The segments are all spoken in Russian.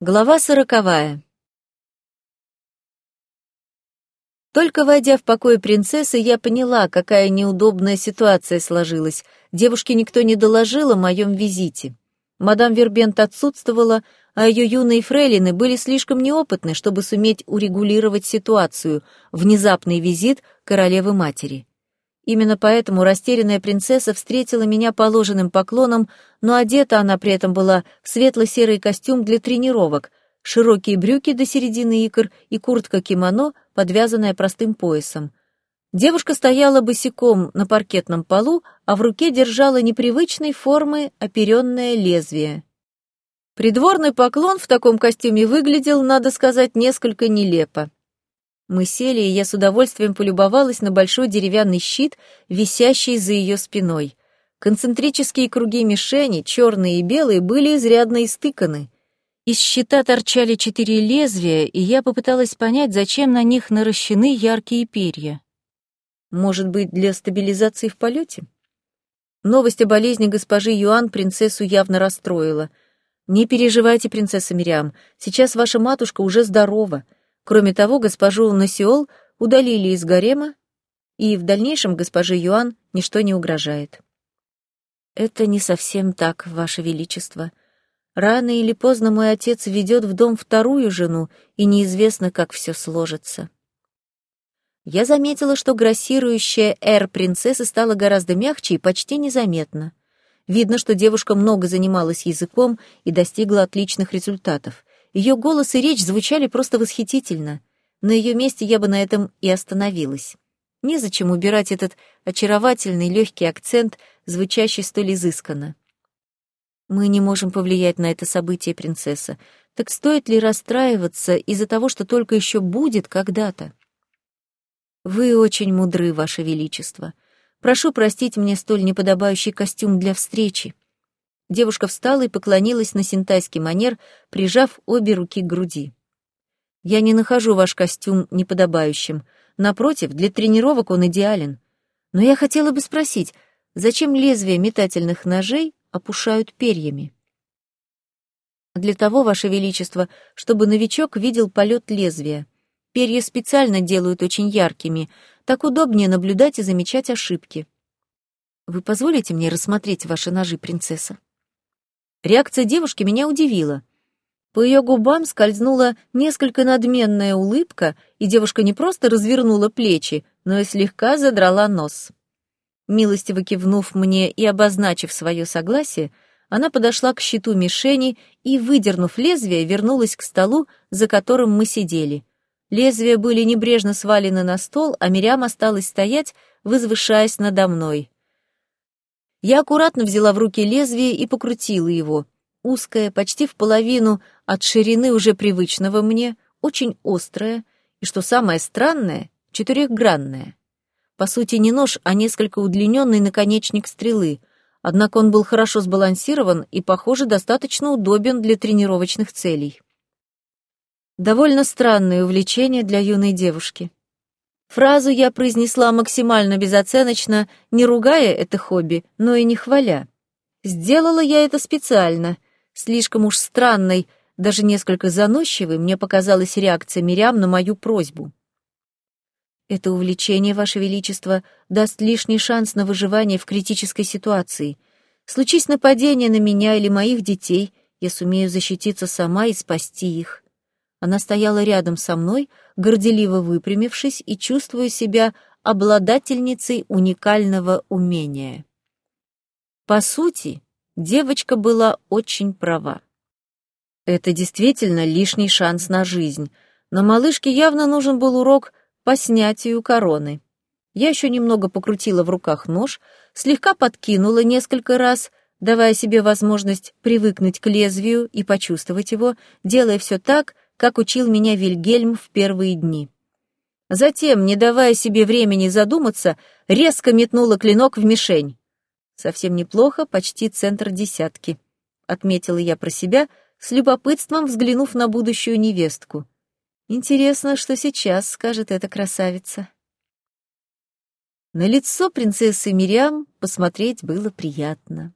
Глава сороковая. Только войдя в покой принцессы, я поняла, какая неудобная ситуация сложилась. Девушке никто не доложил о моем визите. Мадам Вербент отсутствовала, а ее юные фрейлины были слишком неопытны, чтобы суметь урегулировать ситуацию, внезапный визит королевы-матери. Именно поэтому растерянная принцесса встретила меня положенным поклоном, но одета она при этом была в светло-серый костюм для тренировок, широкие брюки до середины икр и куртка-кимоно, подвязанная простым поясом. Девушка стояла босиком на паркетном полу, а в руке держала непривычной формы оперенное лезвие. Придворный поклон в таком костюме выглядел, надо сказать, несколько нелепо. Мы сели, и я с удовольствием полюбовалась на большой деревянный щит, висящий за ее спиной. Концентрические круги мишени, черные и белые, были изрядно истыканы. Из щита торчали четыре лезвия, и я попыталась понять, зачем на них наращены яркие перья. Может быть, для стабилизации в полете? Новость о болезни госпожи Юан принцессу явно расстроила. «Не переживайте, принцесса Мириам, сейчас ваша матушка уже здорова», Кроме того, госпожу Насиол удалили из гарема, и в дальнейшем госпоже Юан ничто не угрожает. Это не совсем так, ваше величество. Рано или поздно мой отец ведет в дом вторую жену, и неизвестно, как все сложится. Я заметила, что грассирующая эр принцессы стала гораздо мягче и почти незаметно. Видно, что девушка много занималась языком и достигла отличных результатов. Ее голос и речь звучали просто восхитительно. На ее месте я бы на этом и остановилась. Незачем убирать этот очаровательный легкий акцент, звучащий столь изысканно. Мы не можем повлиять на это событие, принцесса. Так стоит ли расстраиваться из-за того, что только еще будет когда-то? Вы очень мудры, Ваше Величество. Прошу простить мне столь неподобающий костюм для встречи. Девушка встала и поклонилась на синтайский манер, прижав обе руки к груди. «Я не нахожу ваш костюм неподобающим. Напротив, для тренировок он идеален. Но я хотела бы спросить, зачем лезвия метательных ножей опушают перьями?» «Для того, Ваше Величество, чтобы новичок видел полет лезвия. Перья специально делают очень яркими, так удобнее наблюдать и замечать ошибки. Вы позволите мне рассмотреть ваши ножи, принцесса?» Реакция девушки меня удивила. По ее губам скользнула несколько надменная улыбка, и девушка не просто развернула плечи, но и слегка задрала нос. Милостиво кивнув мне и обозначив свое согласие, она подошла к щиту мишени и, выдернув лезвие, вернулась к столу, за которым мы сидели. Лезвия были небрежно свалены на стол, а Мирям осталась стоять, возвышаясь надо мной. Я аккуратно взяла в руки лезвие и покрутила его. Узкое, почти в половину от ширины уже привычного мне, очень острое и, что самое странное, четырехгранное. По сути, не нож, а несколько удлиненный наконечник стрелы, однако он был хорошо сбалансирован и, похоже, достаточно удобен для тренировочных целей. Довольно странное увлечение для юной девушки. Фразу я произнесла максимально безоценочно, не ругая это хобби, но и не хваля. Сделала я это специально. Слишком уж странной, даже несколько заносчивой мне показалась реакция Мирям на мою просьбу. Это увлечение, Ваше Величество, даст лишний шанс на выживание в критической ситуации. Случись нападение на меня или моих детей, я сумею защититься сама и спасти их. Она стояла рядом со мной, горделиво выпрямившись и чувствуя себя обладательницей уникального умения. По сути, девочка была очень права. Это действительно лишний шанс на жизнь, но малышке явно нужен был урок по снятию короны. Я еще немного покрутила в руках нож, слегка подкинула несколько раз, давая себе возможность привыкнуть к лезвию и почувствовать его, делая все так, как учил меня Вильгельм в первые дни. Затем, не давая себе времени задуматься, резко метнула клинок в мишень. Совсем неплохо, почти центр десятки. Отметила я про себя, с любопытством взглянув на будущую невестку. Интересно, что сейчас скажет эта красавица. На лицо принцессы Мириам посмотреть было приятно.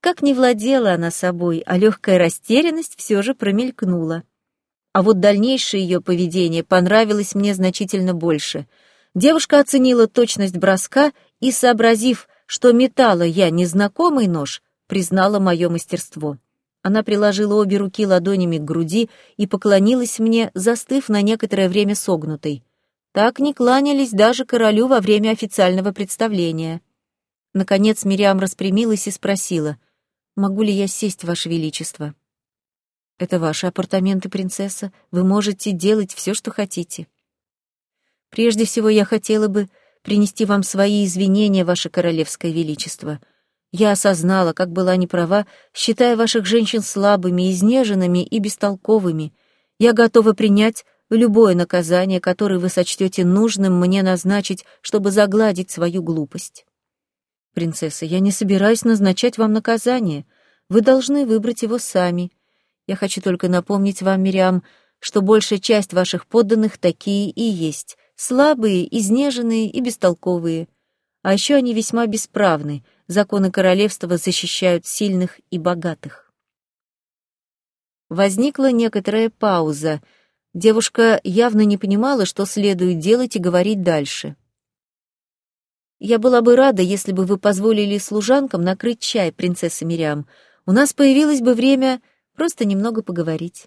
Как не владела она собой, а легкая растерянность все же промелькнула. А вот дальнейшее ее поведение понравилось мне значительно больше. Девушка оценила точность броска и, сообразив, что метала я незнакомый нож, признала мое мастерство. Она приложила обе руки ладонями к груди и поклонилась мне, застыв на некоторое время согнутой. Так не кланялись даже королю во время официального представления. Наконец Мириам распрямилась и спросила, «Могу ли я сесть, Ваше Величество?» «Это ваши апартаменты, принцесса. Вы можете делать все, что хотите». «Прежде всего я хотела бы принести вам свои извинения, Ваше Королевское Величество», я осознала, как была неправа, считая ваших женщин слабыми, изнеженными и бестолковыми. Я готова принять любое наказание, которое вы сочтете нужным мне назначить, чтобы загладить свою глупость. Принцесса, я не собираюсь назначать вам наказание. Вы должны выбрать его сами. Я хочу только напомнить вам, Мириам, что большая часть ваших подданных такие и есть, слабые, изнеженные и бестолковые. А еще они весьма бесправны — законы королевства защищают сильных и богатых. Возникла некоторая пауза. Девушка явно не понимала, что следует делать и говорить дальше. «Я была бы рада, если бы вы позволили служанкам накрыть чай, принцесса Мириам. У нас появилось бы время просто немного поговорить».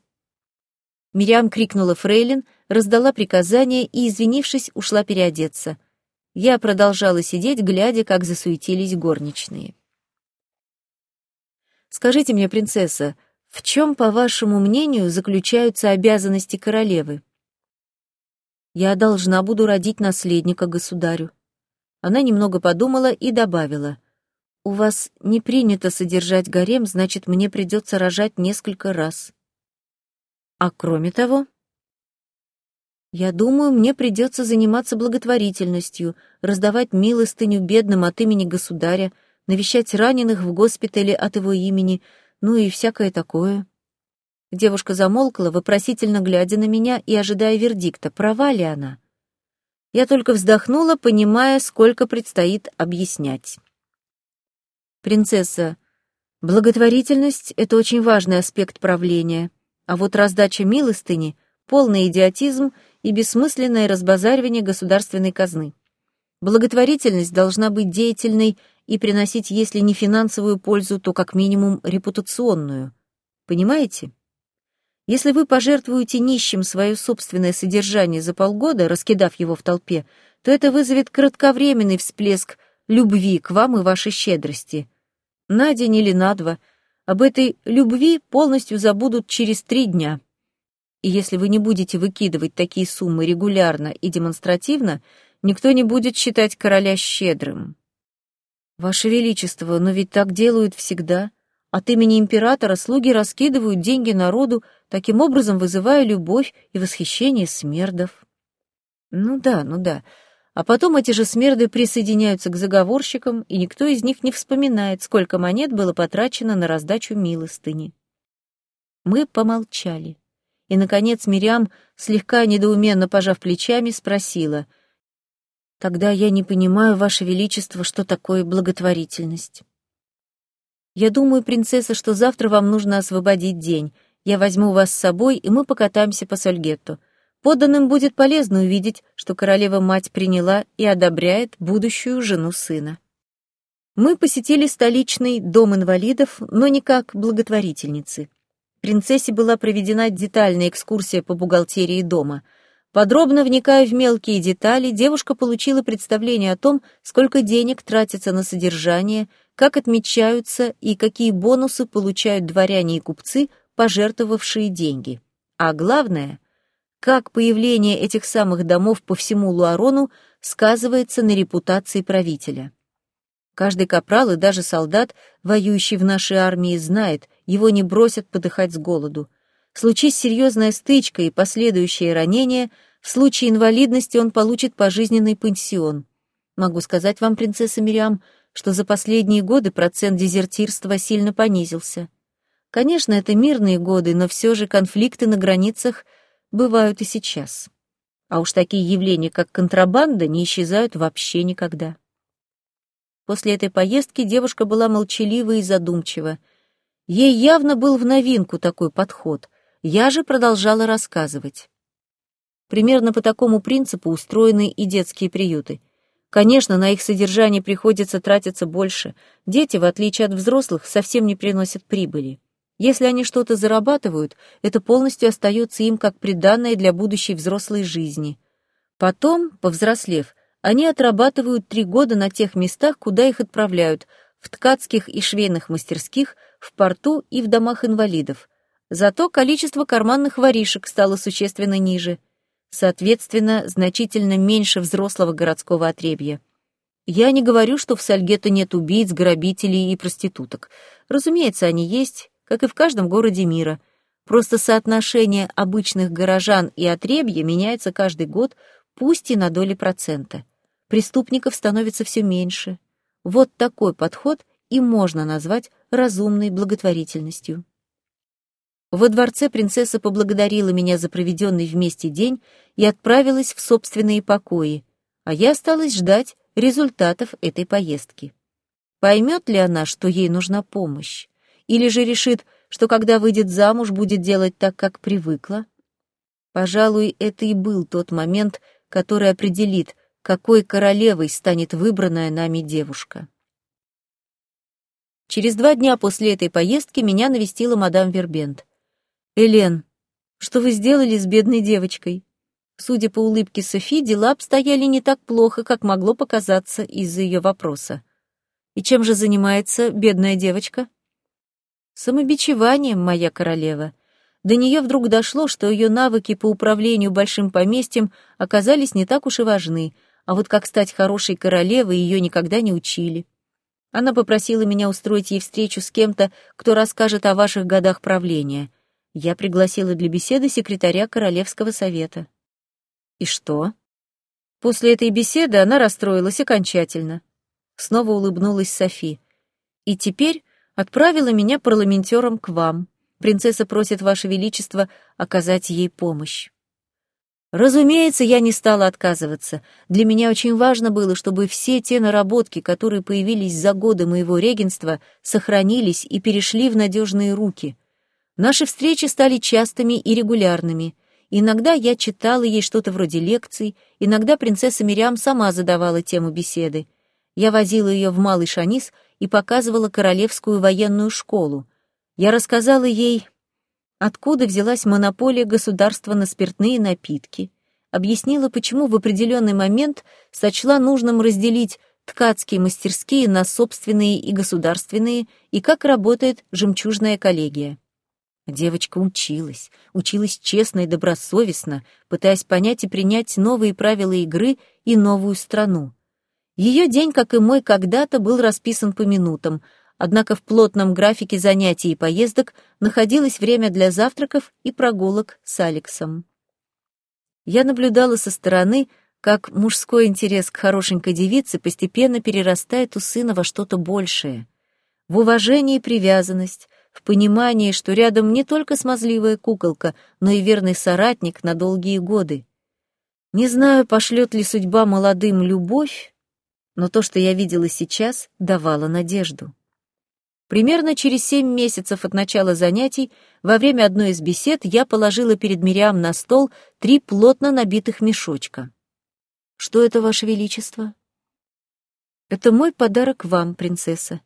Мириам крикнула Фрейлин, раздала приказание и, извинившись, ушла переодеться — я продолжала сидеть, глядя, как засуетились горничные. «Скажите мне, принцесса, в чем, по вашему мнению, заключаются обязанности королевы?» «Я должна буду родить наследника государю». Она немного подумала и добавила. «У вас не принято содержать гарем, значит, мне придется рожать несколько раз». «А кроме того...» Я думаю, мне придется заниматься благотворительностью, раздавать милостыню бедным от имени государя, навещать раненых в госпитале от его имени, ну и всякое такое. Девушка замолкла, вопросительно глядя на меня и ожидая вердикта, права ли она. Я только вздохнула, понимая, сколько предстоит объяснять. «Принцесса, благотворительность — это очень важный аспект правления, а вот раздача милостыни — полный идиотизм — и бессмысленное разбазаривание государственной казны. Благотворительность должна быть деятельной и приносить, если не финансовую пользу, то как минимум репутационную. Понимаете? Если вы пожертвуете нищим свое собственное содержание за полгода, раскидав его в толпе, то это вызовет кратковременный всплеск любви к вам и вашей щедрости. На день или на два. Об этой любви полностью забудут через три дня. И если вы не будете выкидывать такие суммы регулярно и демонстративно, никто не будет считать короля щедрым. Ваше Величество, но ведь так делают всегда. От имени императора слуги раскидывают деньги народу, таким образом вызывая любовь и восхищение смердов. Ну да, ну да. А потом эти же смерды присоединяются к заговорщикам, и никто из них не вспоминает, сколько монет было потрачено на раздачу милостыни. Мы помолчали. И, наконец, Мириам, слегка недоуменно пожав плечами, спросила. «Тогда я не понимаю, Ваше Величество, что такое благотворительность». «Я думаю, принцесса, что завтра вам нужно освободить день. Я возьму вас с собой, и мы покатаемся по Сольгетту. Подданным будет полезно увидеть, что королева-мать приняла и одобряет будущую жену сына». Мы посетили столичный дом инвалидов, но не как благотворительницы принцессе была проведена детальная экскурсия по бухгалтерии дома. Подробно вникая в мелкие детали, девушка получила представление о том, сколько денег тратится на содержание, как отмечаются и какие бонусы получают дворяне и купцы, пожертвовавшие деньги. А главное, как появление этих самых домов по всему Луарону сказывается на репутации правителя. Каждый капрал и даже солдат, воюющий в нашей армии, знает, его не бросят подыхать с голоду. Случись серьезная стычка и последующее ранение, в случае инвалидности он получит пожизненный пенсион. Могу сказать вам, принцесса Мириам, что за последние годы процент дезертирства сильно понизился. Конечно, это мирные годы, но все же конфликты на границах бывают и сейчас. А уж такие явления, как контрабанда, не исчезают вообще никогда. После этой поездки девушка была молчалива и задумчива. Ей явно был в новинку такой подход. Я же продолжала рассказывать. Примерно по такому принципу устроены и детские приюты. Конечно, на их содержание приходится тратиться больше. Дети, в отличие от взрослых, совсем не приносят прибыли. Если они что-то зарабатывают, это полностью остается им как приданное для будущей взрослой жизни. Потом, повзрослев, они отрабатывают три года на тех местах, куда их отправляют, в ткацких и швейных мастерских, в порту и в домах инвалидов. Зато количество карманных воришек стало существенно ниже – соответственно, значительно меньше взрослого городского отребья. Я не говорю, что в Сальгето нет убийц, грабителей и проституток. Разумеется, они есть, как и в каждом городе мира. Просто соотношение обычных горожан и отребья меняется каждый год, пусть и на доли процента. Преступников становится все меньше. Вот такой подход и можно назвать разумной благотворительностью. Во дворце принцесса поблагодарила меня за проведенный вместе день и отправилась в собственные покои, а я осталась ждать результатов этой поездки. Поймет ли она, что ей нужна помощь? Или же решит, что когда выйдет замуж, будет делать так, как привыкла? Пожалуй, это и был тот момент, который определит, какой королевой станет выбранная нами девушка. Через два дня после этой поездки меня навестила мадам Вербент. «Элен, что вы сделали с бедной девочкой?» Судя по улыбке Софи, дела обстояли не так плохо, как могло показаться из-за ее вопроса. «И чем же занимается бедная девочка?» «Самобичеванием, моя королева», до нее вдруг дошло, что ее навыки по управлению большим поместьем оказались не так уж и важны, а вот как стать хорошей королевой ее никогда не учили. Она попросила меня устроить ей встречу с кем-то, кто расскажет о ваших годах правления. Я пригласила для беседы секретаря Королевского совета. И что? После этой беседы она расстроилась окончательно. Снова улыбнулась Софи. И теперь отправила меня парламентером к вам. Принцесса просит Ваше Величество оказать ей помощь. Разумеется, я не стала отказываться. Для меня очень важно было, чтобы все те наработки, которые появились за годы моего регенства, сохранились и перешли в надежные руки. Наши встречи стали частыми и регулярными. Иногда я читала ей что-то вроде лекций, иногда принцесса Мириам сама задавала тему беседы. Я возила ее в Малый Шанис и показывала королевскую военную школу. Я рассказала ей, откуда взялась монополия государства на спиртные напитки, объяснила, почему в определенный момент сочла нужным разделить ткацкие мастерские на собственные и государственные, и как работает жемчужная коллегия. Девочка училась, училась честно и добросовестно, пытаясь понять и принять новые правила игры и новую страну. Ее день, как и мой когда-то, был расписан по минутам, однако в плотном графике занятий и поездок находилось время для завтраков и прогулок с Алексом. Я наблюдала со стороны, как мужской интерес к хорошенькой девице постепенно перерастает у сына во что-то большее. В уважение и привязанность, в понимании, что рядом не только смазливая куколка, но и верный соратник на долгие годы. Не знаю, пошлет ли судьба молодым любовь, но то, что я видела сейчас, давало надежду. Примерно через семь месяцев от начала занятий, во время одной из бесед, я положила перед Мириам на стол три плотно набитых мешочка. «Что это, Ваше Величество?» «Это мой подарок вам, принцесса.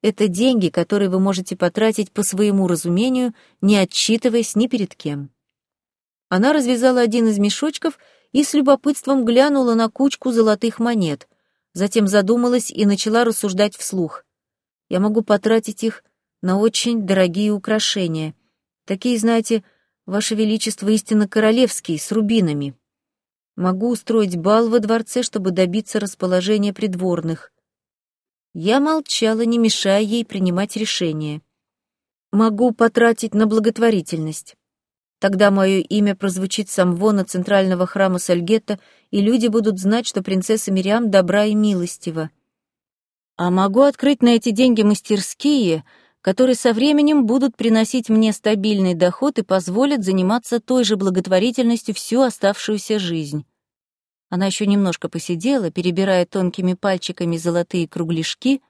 Это деньги, которые вы можете потратить по своему разумению, не отчитываясь ни перед кем. Она развязала один из мешочков и с любопытством глянула на кучку золотых монет, затем задумалась и начала рассуждать вслух. Я могу потратить их на очень дорогие украшения. Такие, знаете, Ваше Величество истинно королевские, с рубинами. Могу устроить бал во дворце, чтобы добиться расположения придворных. Я молчала, не мешая ей принимать решение. Могу потратить на благотворительность. Тогда мое имя прозвучит с амвона центрального храма Сальгета, и люди будут знать, что принцесса Мириам добра и милостива. А могу открыть на эти деньги мастерские, которые со временем будут приносить мне стабильный доход и позволят заниматься той же благотворительностью всю оставшуюся жизнь. Она еще немножко посидела, перебирая тонкими пальчиками золотые кругляшки,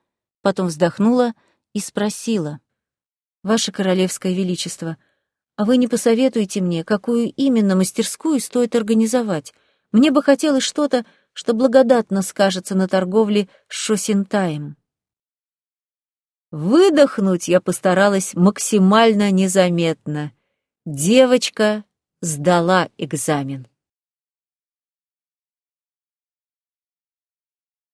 потом вздохнула и спросила. «Ваше Королевское Величество, а вы не посоветуете мне, какую именно мастерскую стоит организовать? Мне бы хотелось что-то, что благодатно скажется на торговле с Шосинтаем». Выдохнуть я постаралась максимально незаметно. Девочка сдала экзамен.